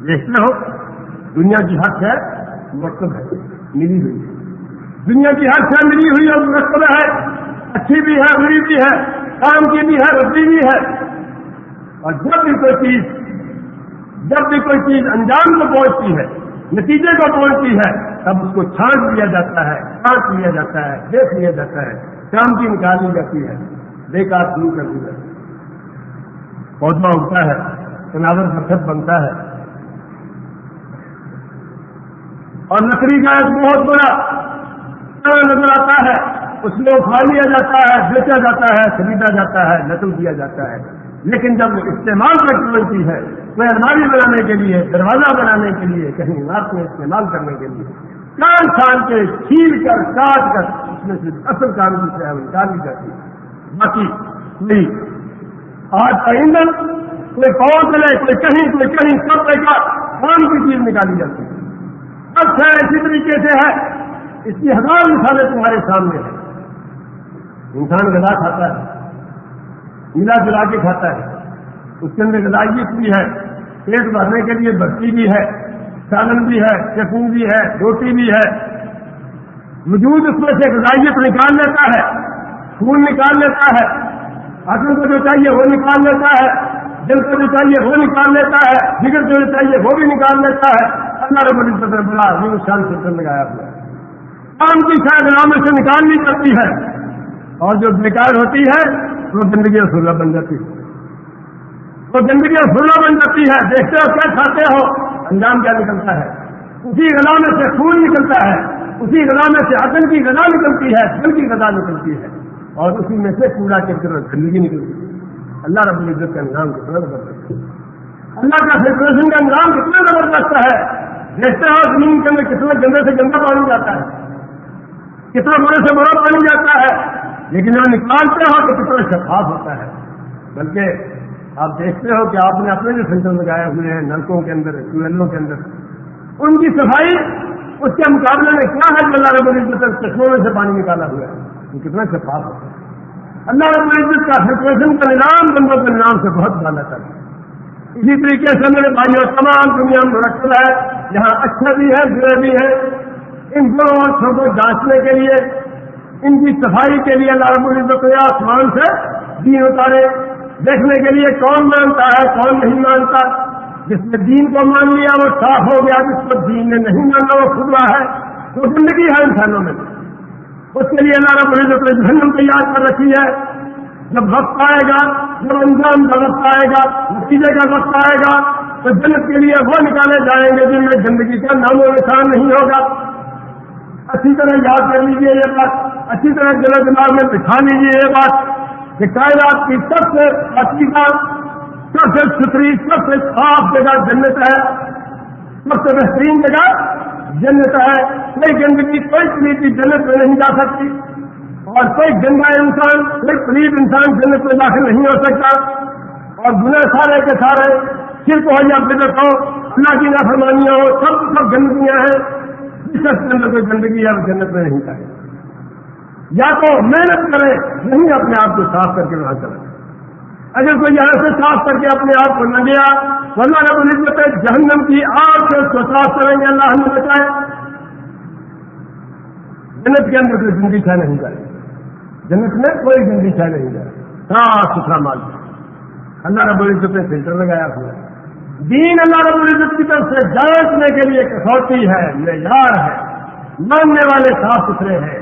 دیکھتے ہو، دنیا کی حق ہے، مقصد ہے، ملی ہوئی۔ ہے دنیا کی حق ہے، ملی ہوئی اور مقصد ہے، اچھی بھی ہے، بری بھی ہے، کام کی بھی ہے، رسی بھی ہے۔ اور جب بھی کوئی چیز، جب بھی کوئی چیز انجام کو پہنچتی ہے، نتیجے کو پہنچتی ہے، تب اس کو چھانٹ لیا جاتا ہے کاٹ لیا جاتا ہے، دیکھ لیا جاتا ہے، کام کی نکالی جاتی ہے۔ بےکار شروع کر دی جاتی ہے۔ پودا اگتا ہے تناظر برکت بنتا ہے۔ اور لکڑی کا ایک بہت بڑا نظر آتا ہے، اس میں اٹھا لیا جاتا ہے، بیچا جاتا ہے، خریدا جاتا ہے، نقل کیا جاتا ہے۔ لیکن جب استعمال پر پہنچتی ہے، کوئی الماری بنانے کے لیے، دروازہ بنانے کے لیے، کہیں رات میں استعمال کرنے کے لیے کان چھان کے چھیل کر، کاٹ کر، اس میں سے اصل کام کی ہے نکالی جاتی ہے۔ باقی نہیں۔ آج کا ایندھن کوئی پاور چلے کوئی کہیں کوئی کہیں سب کا کام کی چیز نکالی جاتی ہے۔ اب خیر اسی طریقے سے ہے۔ اس کی ہزار مثالیں تمہارے سامنے ہیں۔ انسان غذا کھاتا ہے ملا جلا کے کھاتا ہے۔ اس کے اندر غذائیت بھی ہے، پیٹ بھرنے کے لیے بتی بھی ہے، سالن بھی ہے چٹنی بھی ہے، روٹی بھی ہے۔ وجود اس میں سے غذائیت نکال لیتا ہے۔ خون نکال لیتا ہے۔ عقل کو جو چاہیے وہ نکال لیتا ہے۔ دل کو جو چاہیے وہ نکال لیتا ہے۔ جگر کو جو چاہیے وہ بھی نکال لیتا ہے۔ اللہ رب العزت نے بڑا یہ شان سے لگایا ہوا کام کی شاید نام سے نکالنی پڑتی ہے۔ اور جو بیکار ہوتی ہے، وہ زندگی سولہ بن جاتی ہے۔ وہ زندگی سولہ بن جاتی ہے۔ دیکھتے ہو، کیا کھاتے ہو؟ انجام کیا نکلتا ہے؟ اسی غذا میں سے خون نکلتا ہے۔ اسی غذا میں سے عقل کی غذا نکلتی ہے، دل کی غذا نکلتی ہے۔ اور اسی میں سے کوڑا کے طرف زندگی نکلتی ہے اللہ رب العزت کا نظام کتنا زبردست ہے۔ اللہ کا فیڈریشن کا نظام کتنا زبردست ہے۔ دیکھتے ہو زمین کے اندر کتنا گندے سے گندا پانی جاتا ہے۔ کتنا بڑے سے بڑا پانی جاتا ہے۔ لیکن جب نکالتے ہو تو کتنا شفاف ہوتا ہے۔ بلکہ آپ دیکھتے ہو کہ آپ نے اپنے جو سینٹر لگائے ہوئے ہیں، نلکوں کے اندر ٹویلوں کے اندر، ان کی صفائی، اس کے مقابلے میں کیا ہے جو اللہ رب العزت چشموں میں سے پانی نکالا ہوا ہے؟ وہ کتنا شفاف ہوتا ہے۔ اللہ رب العزت کا سچویشن کا نظام بندوں کے نظام سے بہت زیادہ کر اسی طریقے سے میرے بھائیوں، تمام دنیا میں مرکز ہے، یہاں اچھا بھی ہے برے بھی ہے۔ ان دونوں اچھوں کو جانچنے کے لیے، ان کی صفائی کے لیے اللہ رب العزت آسمان سے دین اتارے۔ دیکھنے کے لیے کون مانتا ہے، کون نہیں مانتا۔ جس نے دین کو مان لیا، وہ صاف ہو گیا۔ جس کو دین نے نہیں ماننا وہ خدا ہے۔ وہ زندگی ہے انسانوں میں۔ اس کے لیے اللہ رب العزت نے جہنم تیار کر رکھی ہے۔ جب وقت آئے گا، جب انجام کا وقت آئے گا، نتیجے کا وقت آئے گا، تو جنت کے لیے وہ نکالے جائیں گے جن میں زندگی کا نام و نشان نہیں ہوگا۔ اچھی طرح یاد کر لیجیے یہ بات اچھی طرح دل دماغ میں بٹھا لیجیے یہ بات کہ کائنات کی سب سے عقیدہ سب سے ستھری سب سے صاف جگہ جنت ہے۔ سب سے بہترین جگہ جنت ہے کوئی گندگی کوئی پلیت جنت میں نہیں جا سکتی۔ اور کوئی گندا انسان، کوئی پلیت انسان جنت میں داخل نہیں ہو سکتا۔ اور گناہ سارے کے سارے صرف ہو یا بدت ہو، اللہ کی نافرمانیاں ہو، سب سب گندگیاں ہیں۔ جس کے اندر کوئی گندگی ہے جنت میں نہیں جائے۔ یا تو محنت کرے، نہیں اپنے آپ کو صاف کر کے وہاں چلے۔ اگر کوئی یہاں سے صاف کر کے اپنے آپ کو نہ گیا ورنہ رب العزت جہنم کی آگ سے اس کو صاف کریں گے، اللہ ہمیں بچائے۔ جنت کے اندر کوئی زندگی چھا نہیں جائے۔ جنت میں کوئی زندگی چھا نہیں جائے۔ صاف ستھرا مال۔ اللہ رب العزت نے فلٹر لگایا ہوا دین اللہ رب العزت کی طرف سے جانچنے کے لیے کسوٹی ہے، معیار ہے۔ ماننے والے صاف ستھرے ہیں۔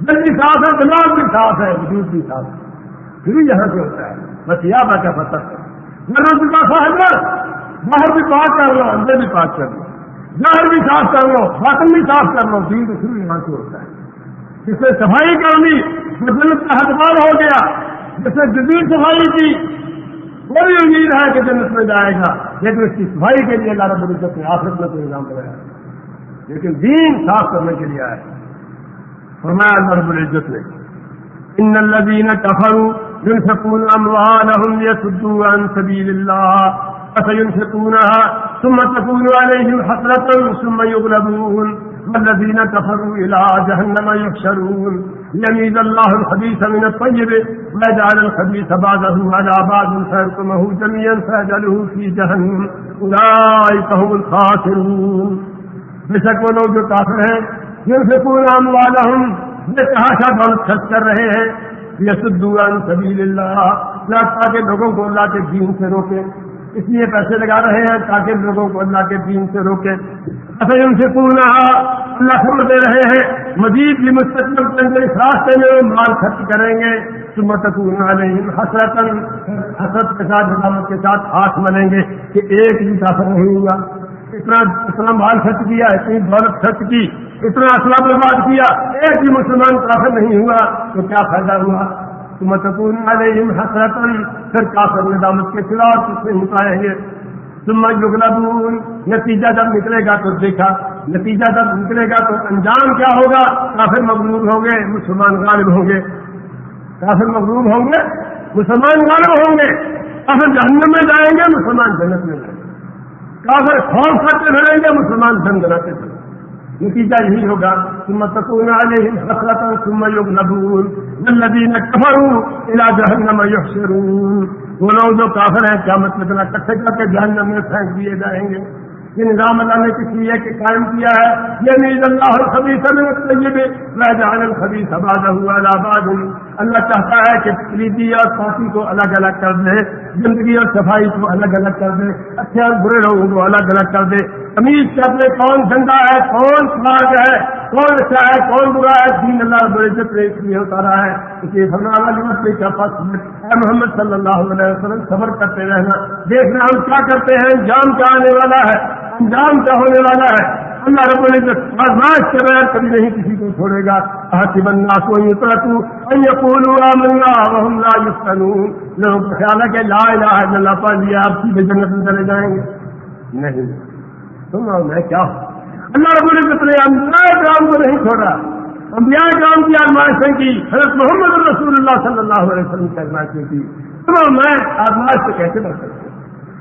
دل بھی صاف ہے، دماغ بھی صاف ہے، وجود بھی صاف ہے۔ پھر یہاں سے ہوتا ہے۔ بس کا پتہ میں روز کا صاحب باہر بھی پاک کر لو، اندر بھی پاک کر لو۔ ظاہر بھی صاف کر لو، باطن بھی صاف کر لو، دین تو پھر یہاں سے ہوتا ہے۔ جس نے صفائی کر لی، وہ کا حقدار ہو گیا۔ جس نے جدید صفائی کی، وہ بھی امید ہے کہ جنت میں جائے گا۔ لیکن اس کی صفائی کے لیے اللہ رب العزت نے آخرت میں کوئی نظام بنایا لیکن دین صاف کرنے کے لیے آئے۔ فرمایا رب العزت نے ان الذين كفروا ينفقون اموالهم ليصدوا عن سبيل الله فسينفقونها ثم تكون عليهم حسرة ثم يغلبون والذين كفروا إلى جهنم يحشرون يميز الله الخبيث من الطيب ويجعل الخبيث بعده على بعض فيركمه جميعا فيجعله في جهنم. أولئك هم الخاسرون. بشك ولو جو کافر ہیں، ينفقون اموالهم یہ کہاں سا دولت خرچ کر رہے ہیں۔ یہ سبیل اللہ تاکہ لوگوں کو اللہ کے دین سے روکے۔ اس لیے پیسے لگا رہے ہیں تاکہ لوگوں کو اللہ کے دین سے روکے۔ اصل ان سے پورنا اللہ خبر دے رہے ہیں، مزید بھی مستقبل اس راستے میں مال خرچ کریں گے۔ تم نہیں حسرت حسرت کے ساتھ حکامت کے ساتھ ہاتھ ملیں گے کہ ایک بھی کافر نہیں ہوا۔ اتنا اتنا مال خرچ کیا، اتنی دولت خرچ کی، اتنا اسلام برباد کیا، ایک بھی مسلمان کافر نہیں ہوا، تو کیا فائدہ ہوا؟ تم علیہم حسرتن پھر کافر ندامت کے خلاف کس نہیں مکائیں گے تم یغلبون، نتیجہ جب نکلے گا تو دیکھا، نتیجہ جب نکلے گا تو انجام کیا ہوگا؟ کافر مغلوب ہوں گے، مسلمان غالب ہوں گے۔ کافر مغلوب ہوں گے، مسلمان غالب ہوں گے۔ کافر جہنم میں جائیں گے، مسلمان جنت میں جائیں گے۔ کافر خوف کرتے بھریں گے مسلمان دھن دراتے بھریں نتیجہ یہی ہوگا۔ تم تکون علیہم حسرت ثم یغلبون۔ والذین کفروا الى جہنم یحشرون۔ وہ لوگ جو کافر ہیں کیا مطلب کٹھے کر کے جہنم میں پھینک دیے جائیں گے۔ یہ نظام اللہ نے کس لیے کہ قائم کیا ہے، یہ نیز اللہ الخبیث میں طیب میں جان الخبیث آباد ہوا آباد اللہ چاہتا ہے کہ پریتی اور ساتھی کو الگ الگ کر دے، زندگی اور صفائی کو الگ الگ کر دے، اچھے اور برے لوگوں کو الگ الگ کر دے۔ امیز کے اپنے کون گندا ہے، کون سماج ہے، کون اچھا ہے، کون برا ہے۔ دین اللہ بڑے سے اس لیے ہوتا رہا ہے۔ اس لیے فرما پاس اے محمد صلی اللہ علیہ وسلم، صبر کرتے رہنا۔ دیکھنا ہم کیا کرتے ہیں جام کیا آنے والا ہے۔ انجام کیا ہونے والا ہے۔ اللہ رب العزت آزمائش کے بغیر کبھی نہیں کسی کو چھوڑے گا۔ حاصل بننا کوئی اترا تو آمنا وہم لا یفتنون۔ لوگوں کا خیال ہے کہ لا الہ الا اللہ پا لیا آپ سیدھے جنت میں چلے جائیں گے۔ نہیں۔ تم میں کیا؟ اللہ رب العزت نے انبیاء کرام کو نہیں چھوڑا۔ انبیاء کرام کی آزمائشیں کی۔ حضرت محمد رسول اللہ صلی اللہ علیہ وسلم کی آزمائشیں کی۔ تم میں آزمائش سے کیسے بڑھ سکتے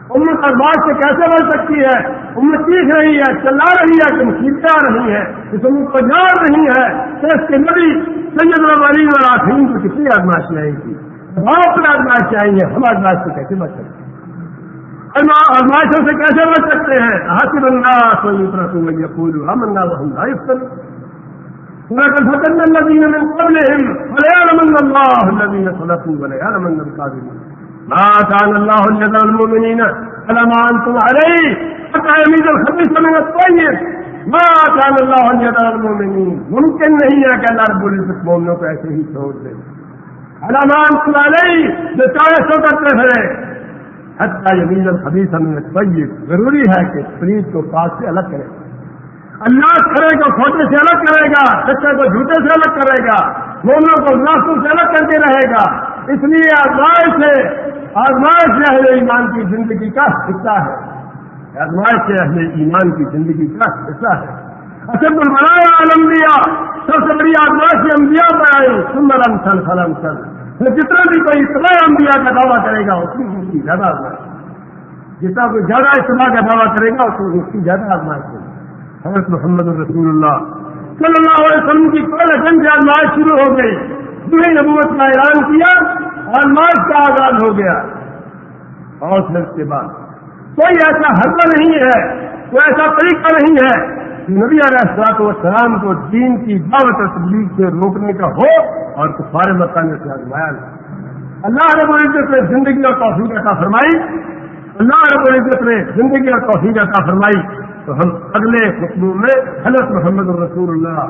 امت اخبار سے کیسے بڑھ سکتی ہے؟ امت سیکھ رہی ہے، چلا رہی ہے کہ مصیبتیں آ رہی ہے اس امت کو جان رہی ہے کہ اس کے نبی سید العلی اور آخرین کو کتنی آزمائش آئی تھی۔ بہت پر آزمائش آئی ہے ہم آزمائش سے کیسے بچ سکتے ہیں؟ آزمائشوں سے کیسے بچ سکتے ہیں؟ حاصل اللہ کوئی رسول پھول ہم اللہ وہ لائف کر ولقد فتنا الذين من قبلهم فليعلمن الله الذين صدقوا وليعلمن الكاذبين ما كان الله ليذر المؤمنين على ما انتم عليه. حتى يميز الخبيث من الطيب. ما كان الله ليذر المؤمنين. ممکن نہیں ہے کہ اللہ رب العزت مومنوں کو ایسے ہی چھوڑ دے علمان علیہ جو چاہے سو کرتے ہیں حتى يميز الخبيث من الطيب. ضروری ہے کہ فرید کو پاک سے الگ کرے. اللہ کرے گا کھوٹے سے الگ کرے گا سچے کو جھوٹے سے الگ کرے گا مومنوں کو ناسوں سے الگ کر کے رہے گا. اس لیے آزمائش سے آزمائش سے اہل ایمان کی زندگی کا حصہ ہے۔ آزمائش سے اہل ایمان کی زندگی کا حصہ ہے۔ اصل بنایا عالم دیا سب سے بڑی آزمائش سے انبیاء پر آئی سندر سن فلم سن جتنا بھی کوئی اتنا انبیاء کا دعویٰ کرے گا، اس کی زیادہ آزمائش جتنا کوئی زیادہ اجتماع کا دعویٰ کرے گا، اس کی زیادہ آزمائش ہوگی حضرت محمد الرسول اللہ صلی اللہ علیہ وسلم کی پہلے دن سے آزمائش شروع ہو گئی۔ دوسری نبوت کا اعلان کیا۔ آزمائش کا آغاز ہو گیا اور پھر اس کے بعد۔ کوئی ایسا حربہ نہیں ہے، کوئی ایسا طریقہ نہیں ہے کہ نبی علیہ السلاط والسلام کو دین کی دعوت تبلیغ سے روکنے کا ہو اور کفار مکانے سے آزمایا۔ اللہ رب العزت نے زندگی اور توفیق عطا فرمائی۔ اللہ رب العزت نے زندگی اور توفیق عطا فرمائی۔ تو ہم اگلے خطبوں میں حضرت محمد الرسول اللہ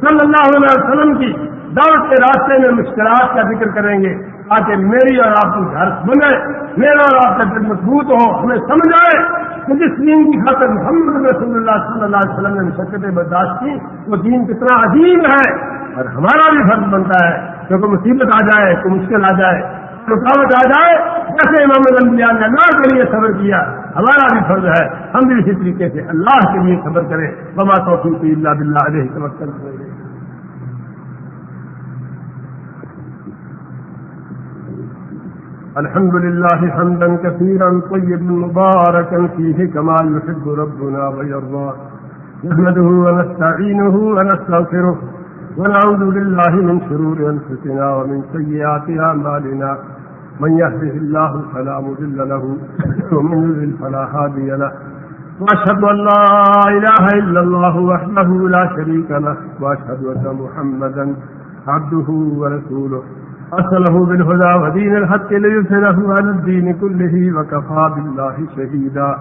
صلی اللہ علیہ وسلم کی دعوت کے راستے میں مشکلات کا ذکر کریں گے تاکہ میری اور آپ کی گھر بنے، میرا اور آپ کا دل مضبوط ہو، ہمیں سمجھ آئے کہ جس دین کی خاطر محمد رسول اللہ صلی اللہ علیہ وسلم نے مشقتیں برداشت کی وہ دین کتنا عظیم ہے اور ہمارا بھی فرض بنتا ہے کیونکہ مصیبت آ جائے، کوئی مشکل آ جائے رکاوٹ آ جائے، جیسے امام الانبیاء نے اللہ کے لیے صبر کیا، ہمارا بھی فرض ہے، ہم بھی اسی طریقے سے اللہ کے لیے صبر کریں۔ بما توفیق اللہ بلّہ علیہ توکل کریں الحمد لله حمدا كثيرا طيبا مباركا فيه كما يحب ربنا ويرضى. نحمده ونستعينه ونستغفره ونعوذ بالله من شرور أنفسنا ومن سيئات أعمالنا. من يهده الله فلا مذل له ومن يذل فلا هادي له. وأشهد أن لا إله إلا الله وحده لا شريك له. وأشهد أن محمدا عبده ورسوله. أرسله بالهدى ودين الحق ليظهره على الدين كله وكفى بالله شهيدا.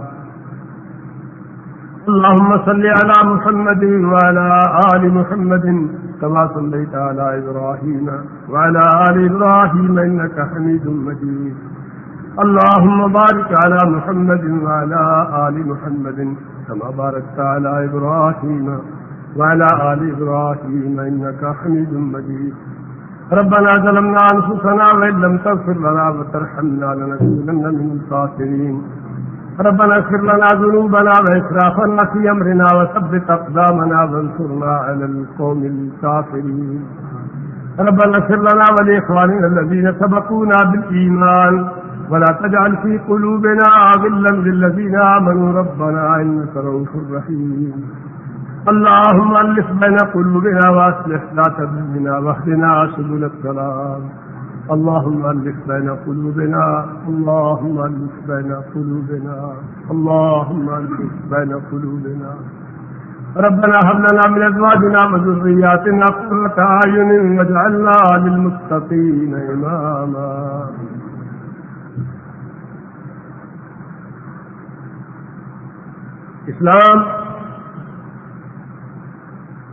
اللهم صل على محمد وعلى آل محمد كما صليت على إبراهيم وعلى آل إبراهيم إنك حميد مجيد. اللهم بارك على محمد وعلى آل محمد كما باركت على إبراهيم وعلى آل إبراهيم إنك حميد مجيد. ربنا ظلمنا أنفسنا وإن لم تغفر لنا وترحمنا لنكونن من الخاسرين. ربنا اغفر لنا ذنوبنا وإسرافنا في أمرنا وثبت أقدامنا وانصرنا على القوم الكافرين. ربنا اغفر لنا ولإخواننا الذين سبقونا بالإيمان. ولا تجعل في قلوبنا غلا للذين آمنوا. ربنا إنك رؤوف رحيم. اللهم ألف بين قلوبنا وأصلح ذات بيننا واهدنا سبل السلام اللهم ألف بين قلوبنا، اللهم ألف بين قلوبنا، اللهم ألف بين قلوبنا. ربنا هب لنا من أزواجنا وذرياتنا قرة أعين واجعلنا للمتقين إماما. اسلام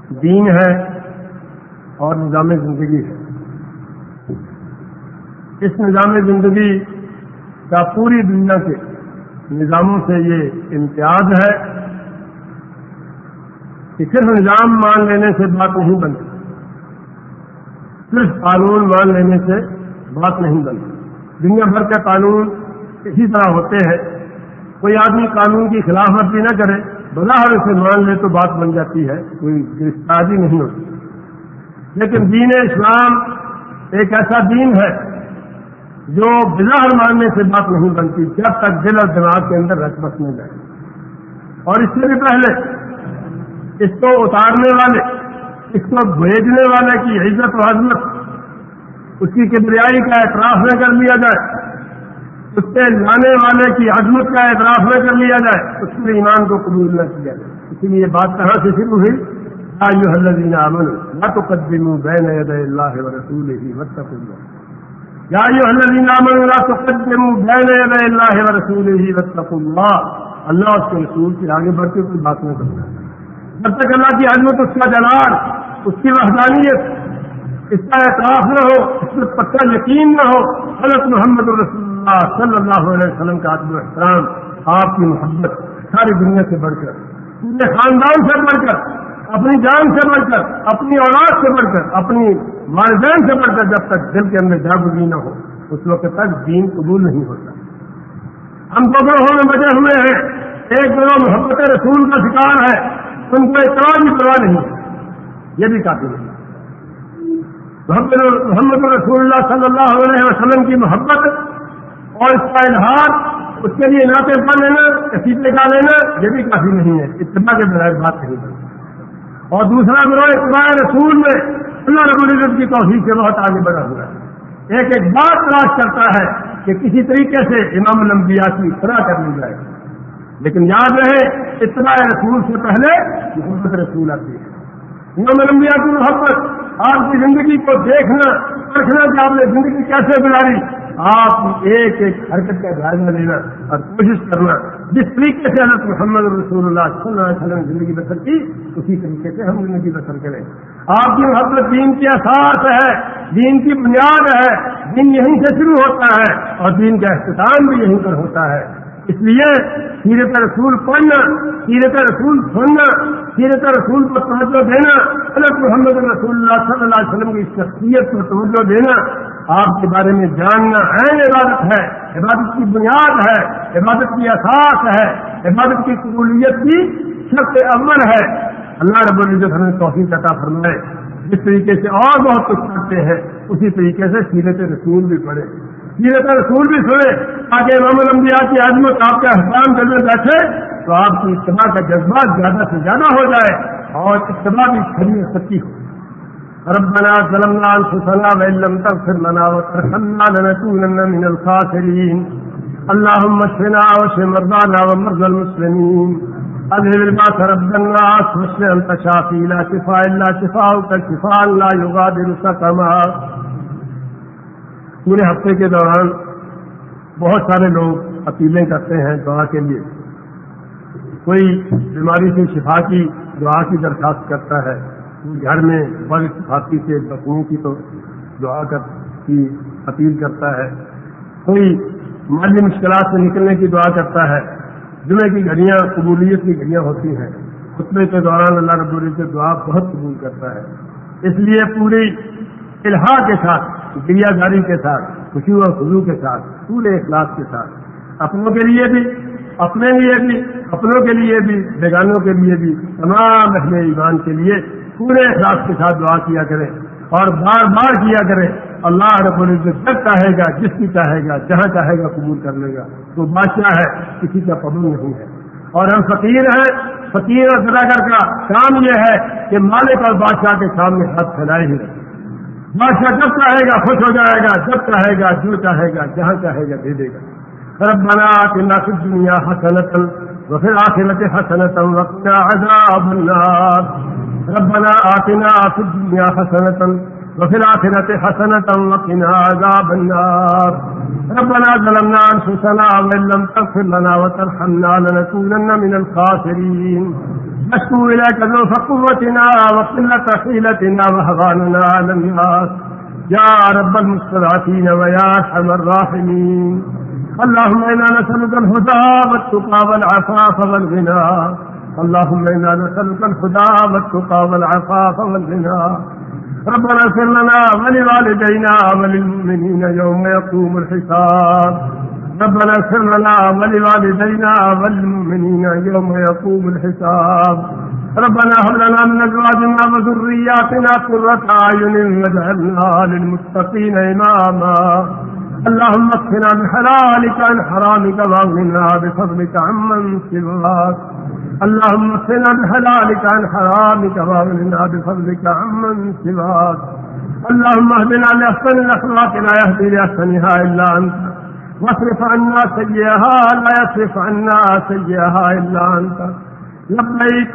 دین ہے اور نظام زندگی ہے۔ اس نظام زندگی کا پوری دنیا کے نظاموں سے یہ امتیاز ہے کہ صرف نظام مان لینے سے بات نہیں بنتی، صرف قانون مان لینے سے بات نہیں بنتی۔ دنیا بھر کے قانون اسی طرح ہوتے ہیں۔ کوئی آدمی قانون کی خلاف ورزی نہ کرے بظاہر اسے مان لے تو بات بن جاتی ہے، کوئی گرفتاری نہیں ہوتی۔ لیکن دین اسلام ایک ایسا دین ہے جو بظاہر ماننے سے بات نہیں بنتی، جب تک دل اور دماغ کے اندر رچ بس نہیں جائے۔ اور اس سے بھی پہلے، اس کو اتارنے والے، اس کو بھیجنے والے کی عزت و عظمت اس کی کبریائی کا اعتراف نہ کر لیا جائے۔ اس سے لانے والے کی عظمت کا اعتراف نہ کر لیا جائے، اس کے ایمان کو قبول نہ کیا۔ جائے اسی لیے بات کہاں سے شروع ہوئی۔ الذين امنوا لا تقدموا بين يدي الله ورسوله واتقوا الله يا ايها الذين امنوا لا تقدموا بين يدي الله ورسوله واتقوا الله اللہ اس کے رسول کے آگے بڑھ کے کوئی بات نہیں کرتا۔ جب تک اللہ کی عظمت، اس کا جلال، اس کی وحدانیت، اس کا اعتراف نہ ہو، اس میں پکا یقین نہ ہو، حضرت محمد رسول اللہ صلی اللہ علیہ وسلم کا عدم احترام، آپ کی محبت ساری دنیا سے بڑھ کر پورے خاندان سے بڑھ کر، اپنی جان سے بڑھ کر، اپنی اولاد سے بڑھ کر، اپنی والدین سے بڑھ کر جب تک دل کے اندر جاگردی نہ ہو، اس وقت تک دین قبول نہیں ہوتا۔ ہم دو گروہوں میں بچے ہوئے ہیں، ایک گروہ محبت رسول کا شکار ہے، ان کو اتنا بھی پرواہ نہیں۔ ہے یہ بھی کافی نہیں۔ محمد رسول اللہ صلی اللہ علیہ وسلم کی محبت اور اس کا اظہار اس کے لیے ناطے پا لینا کسی کا لینا، یہ بھی کافی نہیں ہے۔ اتباع کے بغیر بات نہیں کرتی اور دوسرا گروہ اتباع رسول میں اللہ رب العزت کی توفیق سے بہت آگے بڑھا ہوا ہے۔ ایک ایک بات تلاش کرتا ہے کہ کسی طریقے سے امام الانبیاء کی اطلاع کر لی جائے۔ لیکن یاد رہے، اتباع رسول سے پہلے محبت رسول آتی ہے۔ امام الانبیاء کی محبت، آپ کی زندگی کو دیکھنا، پرکھنا کہ آپ نے زندگی کیسے گزاری۔ آپ ایک ایک حرکت کا جائزہ لینا اور کوشش کرنا جس طریقے سے حضرت محمد رسول اللہ صلی اللہ علیہ وسلم زندگی بسر کی، اسی طریقے سے ہم زندگی بسر کریں۔ آپ کی محبت دین کی احساس ہے، دین کی بنیاد ہے، دین یہیں سے شروع ہوتا ہے اور دین کا اختتام بھی یہیں پر ہوتا ہے۔ اس لیے سیرت رسول پڑھنا، سیرت رسول سننا، سیرت رسول پر توجہ دینا، حضرت محمد رسول اللہ صلی اللہ علیہ وسلم کی شخصیت پر توجہ دینا، آپ کے بارے میں جاننا عین عبادت ہے، عبادت کی بنیاد ہے، عبادت کی احساس ہے، عبادت کی قبولیت کی شخص اول ہے۔ اللہ رب العزت ہمیں توفیق عطا فرمائے۔ جس طریقے سے اور بہت کچھ کرتے ہیں، اسی طریقے سے سیرت رسول بھی پڑھے سیرت رسول بھی سنے تاکہ امام الانبیاء کی عظمت آپ کا احسان دل بیٹھے، تو آپ کی اجتماع کا جذبہ زیادہ سے زیادہ ہو جائے اور اجتماع بھی کھڑی سچی ہو ربنا ظلمنا انفسنا وان لم تغفر لنا وترحمنا لنكونن من الخاسرين۔ اللهم اشفنا واشف مرضانا ومرضى المسلمين۔ اذهب الباس رب الناس واشف انت شافي، لا شفاء الا شفاءك شفاء لا يغادر سقما۔ پورے ہفتے کے دوران بہت سارے لوگ اپیلیں کرتے ہیں دعا کے لیے۔ کوئی بیماری سے شفا کی دعا کی درخواست کرتا ہے، گھر میں بڑی فاطی سے بچنے کی تو دعا کر کی اپیل کرتا ہے۔ کوئی مالی مشکلات سے نکلنے کی دعا کرتا ہے جمعے کی گھڑیاں، قبولیت کی گھڑیاں ہوتی ہیں۔ خطبے کے دوران اللہ رب العزت دعا بہت قبول کرتا ہے۔ اس لیے پوری الحا کے ساتھ گریا گاری کے ساتھ، خوشی و خزو کے ساتھ پورے اخلاق کے ساتھ۔ اپنوں کے لیے بھی، اپنے لیے بھی، اپنوں کے لیے بھی، بیگانوں کے لیے بھی۔ تمام اہل ایمان کے لیے پورے اخلاق کے ساتھ دعا کیا کریں اور بار بار کیا کریں۔ اللہ رب العزت جب چاہے گا، جس کی چاہے گا، جہاں چاہے گا قبول کر لے گا۔ تو بادشاہ ہے، کسی کا قبول نہیں ہے۔ اور ہم فقیر ہیں، فقیر اور سداگر کا کام یہ ہے کہ مالک اور بادشاہ کے سامنے ہاتھ پھیلائے ہی بادشاہ جب چاہے گا خوش ہو جائے گا، جب چاہے گا، جو چاہے گا، جہاں چاہے گا، دے دے گا۔ رب بنا کے ناقد دنیا حسنت وفر آخرت حسنت وقت عذاب النار۔ ربنا آتنا في الدنيا حسنة وفي الآخرة حسنة وقنا عذاب النار. ربنا ظلمنا أنفسنا وإن لم تغفر لنا وترحمنا لنكونن من الخاسرين. نشكو إليك ذوف قوتنا وقلة حيلتنا وهضاننا على الناس. يا رب المستضعفين ويا أرحم الراحمين. اللهم إنا نسألك الهدى والتقى والعفاف والغنى. اللهم إنا نسألك الهدى والتقى والعفاف والغنى. ربنا اغفر لنا ولوالدينا وللمؤمنين يوم يقوم الحساب. ربنا اغفر لنا ولوالدينا وللمؤمنين يوم يقوم الحساب. ربنا هب لنا من ازواجنا وذرياتنا قرة اعين واجعلنا للمتقين اماما اللهم اكفنا بحلالك عن حرامك واغننا بفضلك عمن سواك. اللهم اكفنا بحلالك عن حرامك واغننا بفضلك عمن سواك. اللهم اهدنا لاحسن الاخلاق لا يهدي لاحسنها الا انت واصرف عنا سيئها لا يصرف عنا سيئها الا انت لبيك